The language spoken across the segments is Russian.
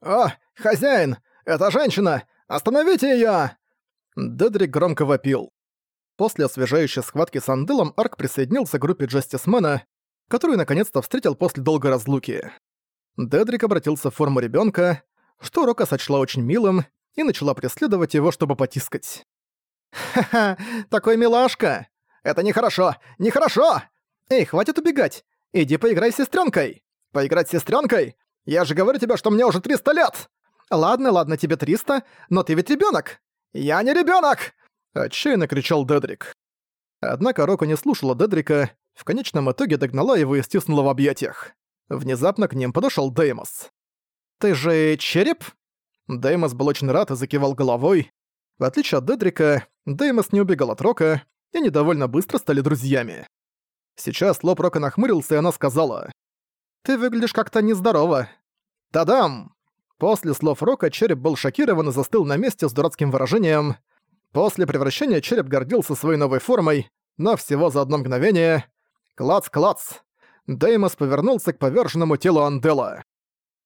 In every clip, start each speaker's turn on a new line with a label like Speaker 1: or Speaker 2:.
Speaker 1: «О, хозяин! Это женщина! Остановите её!» Дедрик громко вопил. После освежающей схватки с Анделом Арк присоединился к группе Джастисмена, которую наконец-то встретил после долгой разлуки. Дедрик обратился в форму ребёнка, что Рока сочла очень милым, и начала преследовать его, чтобы потискать. «Ха-ха, такой милашка! Это нехорошо! Нехорошо! Эй, хватит убегать! Иди поиграй с сестрёнкой! Поиграть с сестрёнкой? Я же говорю тебе, что мне уже 300 лет! Ладно, ладно, тебе 300, но ты ведь ребёнок! Я не ребёнок!» Отчаянно кричал Дедрик. Однако Рока не слушала Дедрика, в конечном итоге догнала его и стиснула в объятиях. Внезапно к ним подошёл Деймос. «Ты же череп?» Деймос был очень рад и закивал головой. В отличие от Дедрика, Деймос не убегал от Рока, и они довольно быстро стали друзьями. Сейчас лоб Рока нахмурился, и она сказала. «Ты выглядишь как-то нездорово». «Тадам!» После слов Рока череп был шокирован и застыл на месте с дурацким выражением. После превращения череп гордился своей новой формой, но всего за одно мгновение. Клац-клац! Деймос повернулся к поверженному телу Андела.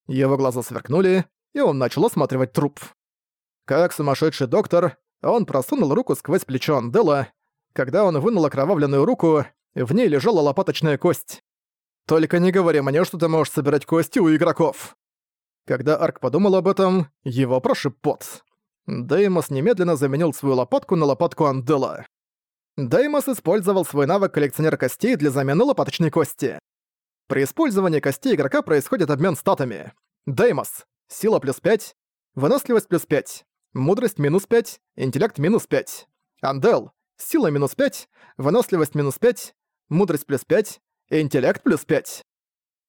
Speaker 1: Его глаза сверкнули, и он начал осматривать труп. Как сумасшедший доктор, он просунул руку сквозь плечо Андела. Когда он вынул окровавленную руку, в ней лежала лопаточная кость. «Только не говори мне, что ты можешь собирать кости у игроков!» Когда Арк подумал об этом, его прошиб пот. Деймос немедленно заменил свою лопатку на лопатку Андела. Деймос использовал свой навык коллекционер костей для замены лопаточной кости. При использовании костей игрока происходит обмен статами. Деймос — сила плюс 5, выносливость плюс 5, мудрость минус 5, интеллект минус 5. Андел — сила минус 5, выносливость минус 5, мудрость плюс 5, интеллект плюс 5.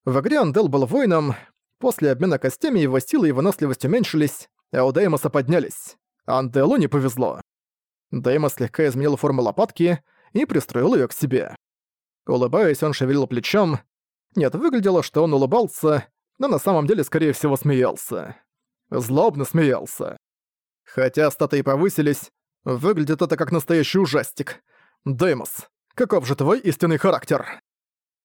Speaker 1: В игре Андел был воином, после обмена костями его сила и выносливость уменьшились, а у Деймоса поднялись. Анделу не повезло. Деймос слегка изменил форму лопатки и пристроил ее к себе. Улыбаясь, он шевелил плечом. Нет, выглядело, что он улыбался, но на самом деле, скорее всего, смеялся. Злобно смеялся. Хотя статы и повысились, выглядит это как настоящий ужастик. Деймос, каков же твой истинный характер?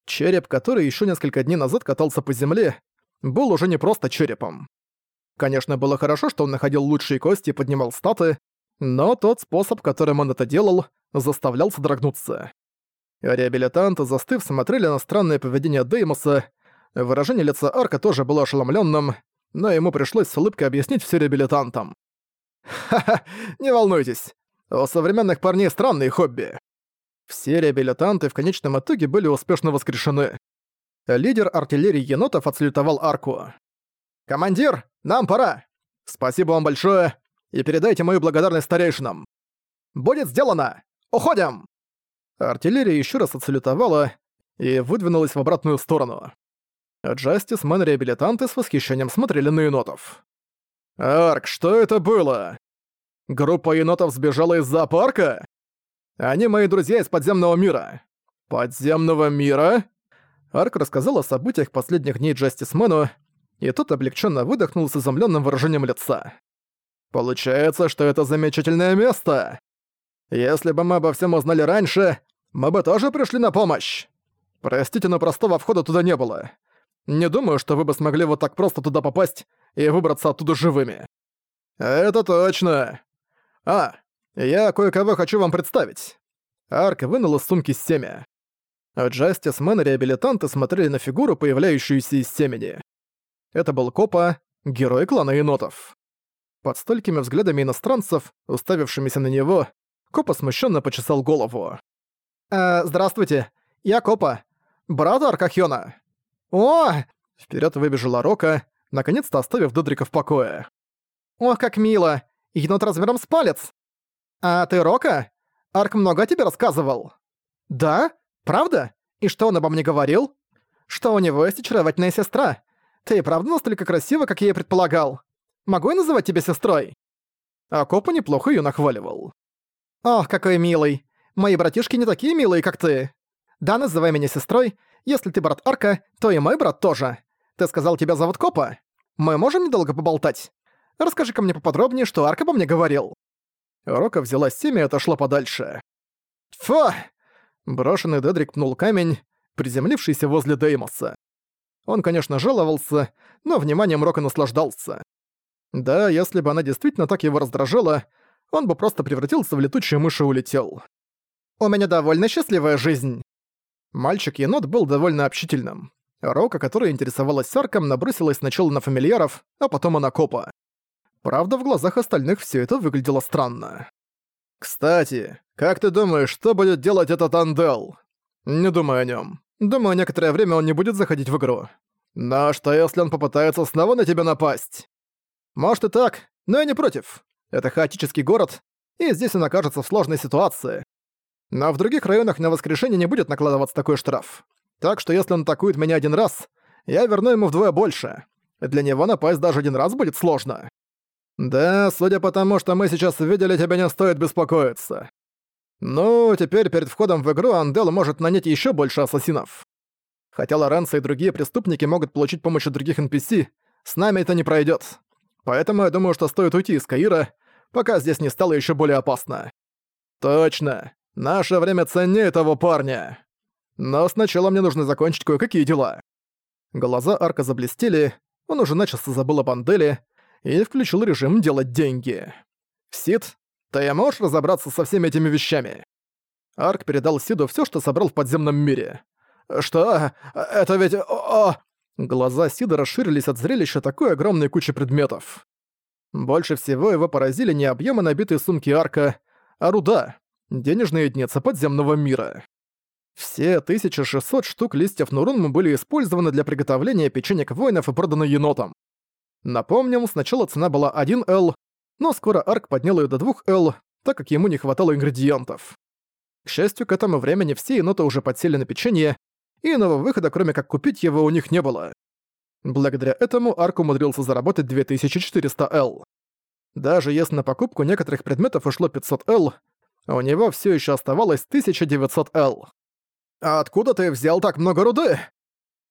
Speaker 1: Череп, который еще несколько дней назад катался по земле, был уже не просто черепом. Конечно, было хорошо, что он находил лучшие кости и поднимал статы, но тот способ, которым он это делал, заставлял содрогнуться. Реабилитанты, застыв, смотрели на странное поведение Деймоса. Выражение лица Арка тоже было ошеломленным, но ему пришлось с улыбкой объяснить все реабилитантам. «Ха-ха, не волнуйтесь, у современных парней странные хобби. Все реабилитанты в конечном итоге были успешно воскрешены. Лидер артиллерии енотов отслютовал арку. «Командир, нам пора! Спасибо вам большое, и передайте мою благодарность старейшинам. Будет сделано! Уходим!» Артиллерия еще раз отсалютовала и выдвинулась в обратную сторону. Джастис, Мэн реабилитанты с восхищением смотрели на енотов. «Арк, что это было? Группа енотов сбежала из зоопарка?» Они мои друзья из подземного мира. Подземного мира? Арк рассказал о событиях последних дней Джастисмену, и тот облегченно выдохнул с изумленным выражением лица. Получается, что это замечательное место. Если бы мы обо всем узнали раньше, мы бы тоже пришли на помощь. Простите, но простого входа туда не было. Не думаю, что вы бы смогли вот так просто туда попасть и выбраться оттуда живыми. Это точно. А, я кое-кого хочу вам представить». Арк вынул из сумки семя. Джастис Мэн и реабилитанты смотрели на фигуру, появляющуюся из семени. Это был Копа, герой клана енотов. Под столькими взглядами иностранцев, уставившимися на него, Копа смущенно почесал голову. «Э, здравствуйте, я Копа, брат Аркахёна». «О!» — вперед выбежала Рока, наконец-то оставив Додрика в покое. «Ох, как мило! Енот размером с палец! «А ты Рока? Арк много о тебе рассказывал?» «Да? Правда? И что он обо мне говорил?» «Что у него есть очаровательная сестра. Ты правда настолько красива, как я и предполагал? Могу я называть тебя сестрой?» А Копа неплохо её нахваливал. «Ох, какой милый. Мои братишки не такие милые, как ты. Да, называй меня сестрой. Если ты брат Арка, то и мой брат тоже. Ты сказал, тебя зовут Копа? Мы можем недолго поболтать? Расскажи-ка мне поподробнее, что Арк обо мне говорил». Рока взяла семя и отошла подальше. «Фу!» Брошенный Дедрик пнул камень, приземлившийся возле Деймоса. Он, конечно, жаловался, но вниманием Рока наслаждался. Да, если бы она действительно так его раздражала, он бы просто превратился в летучую мышь и улетел. «У меня довольно счастливая жизнь». Мальчик-енот был довольно общительным. Рока, которая интересовалась Арком, набросилась сначала на фамильяров, а потом и на копа. Правда, в глазах остальных все это выглядело странно. «Кстати, как ты думаешь, что будет делать этот Андел?» «Не думаю о нем. Думаю, некоторое время он не будет заходить в игру. Но что если он попытается снова на тебя напасть?» «Может и так, но я не против. Это хаотический город, и здесь он окажется в сложной ситуации. Но в других районах на воскрешение не будет накладываться такой штраф. Так что если он атакует меня один раз, я верну ему вдвое больше. Для него напасть даже один раз будет сложно. Да, судя по тому, что мы сейчас видели, тебе не стоит беспокоиться. Ну, теперь перед входом в игру Андел может нанять еще больше ассасинов. Хотя Лоренцо и другие преступники могут получить помощь от других NPC, с нами это не пройдет. Поэтому я думаю, что стоит уйти из Каира, пока здесь не стало еще более опасно. Точно. Наше время ценнее того парня. Но сначала мне нужно закончить кое-какие дела. Глаза Арка заблестели, он уже начисто забыл о Банделе и включил режим «делать деньги». «Сид, ты можешь разобраться со всеми этими вещами?» Арк передал Сиду все, что собрал в подземном мире. «Что? Это ведь... О, Глаза Сида расширились от зрелища такой огромной кучи предметов. Больше всего его поразили не объемы набитой сумки Арка, а руда, денежная единица подземного мира. Все 1600 штук листьев Нурунму были использованы для приготовления печенек воинов и проданы енотам. Напомним, сначала цена была 1 Л, но скоро Арк поднял ее до 2 Л, так как ему не хватало ингредиентов. К счастью, к этому времени все еноты уже подсели на печенье, и иного выхода, кроме как купить его, у них не было. Благодаря этому Арк умудрился заработать 2400 Л. Даже если на покупку некоторых предметов ушло 500 Л, у него все еще оставалось 1900 Л. «А откуда ты взял так много руды?»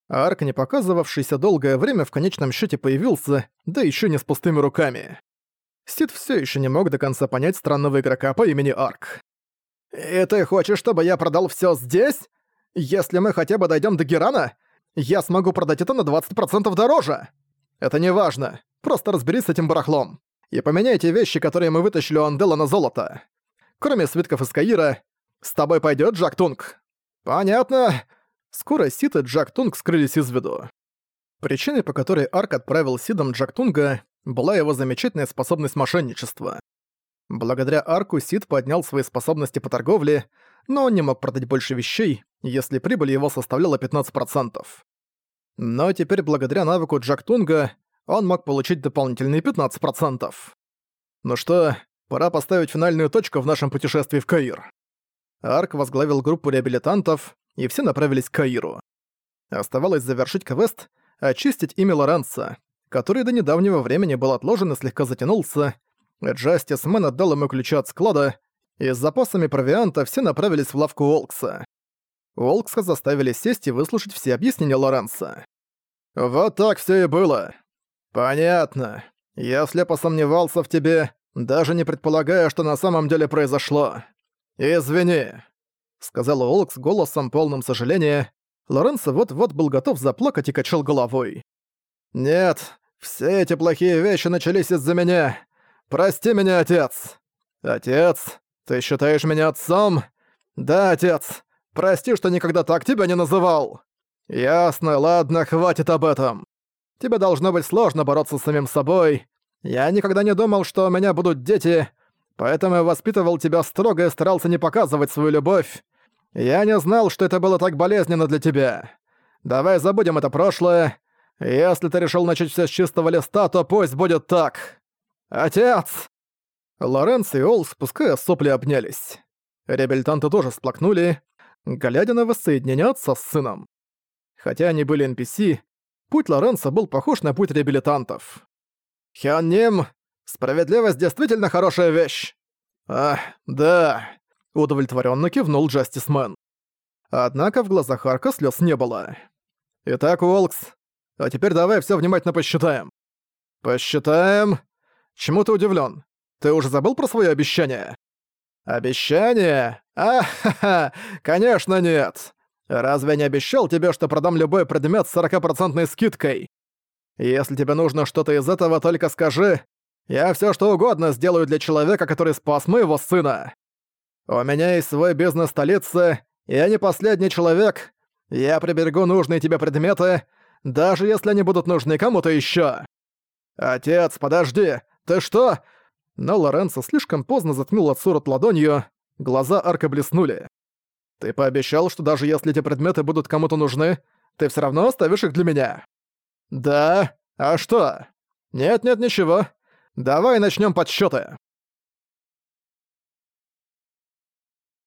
Speaker 1: Арк, не показывавшийся долгое время, в конечном счете появился, да еще не с пустыми руками. Сид все еще не мог до конца понять странного игрока по имени Арк. «И ты хочешь, чтобы я продал все здесь? Если мы хотя бы дойдем до Герана, я смогу продать это на 20% дороже. Это не важно. Просто разберись с этим барахлом. И поменяйте вещи, которые мы вытащили у Андела на золото. Кроме свитков из Каира, с тобой пойдет Джак Тунг. Понятно. Скоро Сид и Джак Тунг скрылись из виду. Причиной, по которой Арк отправил Сидом Джак Тунга, была его замечательная способность мошенничества. Благодаря Арку Сид поднял свои способности по торговле, но он не мог продать больше вещей, если прибыль его составляла 15%. Но теперь благодаря навыку Джак Тунга он мог получить дополнительные 15%. Ну что, пора поставить финальную точку в нашем путешествии в Каир. Арк возглавил группу реабилитантов, и все направились к Каиру. Оставалось завершить квест, очистить имя Лоренца, который до недавнего времени был отложен и слегка затянулся. Джастис Мэн отдал ему ключи от склада, и с запасами провианта все направились в лавку Олкса. Олкса заставили сесть и выслушать все объяснения Лоренса. «Вот так все и было. Понятно. Я слепо сомневался в тебе, даже не предполагая, что на самом деле произошло. Извини», — сказал Олкс голосом полным сожаления. Лоренцо вот-вот был готов заплакать и качал головой. «Нет, все эти плохие вещи начались из-за меня. Прости меня, отец». «Отец? Ты считаешь меня отцом?» «Да, отец. Прости, что никогда так тебя не называл. Ясно, ладно, хватит об этом. Тебе должно быть сложно бороться с самим собой. Я никогда не думал, что у меня будут дети, поэтому я воспитывал тебя строго и старался не показывать свою любовь. Я не знал, что это было так болезненно для тебя. Давай забудем это прошлое. Если ты решил начать все с чистого листа, то пусть будет так. Отец!» Лоренс и Ол, спуская сопли, обнялись. Реабилитанты тоже сплакнули, глядя на воссоединение отца с сыном. Хотя они были NPC, путь Лоренса был похож на путь реабилитантов. «Хён Ним, справедливость действительно хорошая вещь!» «Ах, да!» — удовлетворенно кивнул Джастисмен. Однако в глазах Арка слез не было. «Итак, Уолкс, а теперь давай все внимательно посчитаем». «Посчитаем? Чему ты удивлен? Ты уже забыл про свое обещание?» «Обещание? А, ха-ха, конечно нет. Разве я не обещал тебе, что продам любой предмет с 40% скидкой? Если тебе нужно что-то из этого, только скажи. Я все что угодно сделаю для человека, который спас моего сына. У меня есть свой бизнес в столице, я не последний человек. Я приберегу нужные тебе предметы, даже если они будут нужны кому-то еще. Отец, подожди, ты что? Но Лоренцо слишком поздно заткнул отцу рот ладонью, глаза арка блеснули. Ты пообещал, что даже если эти предметы будут кому-то нужны, ты все равно оставишь их для меня. Да? А что? Нет-нет, ничего. Давай начнем подсчёты.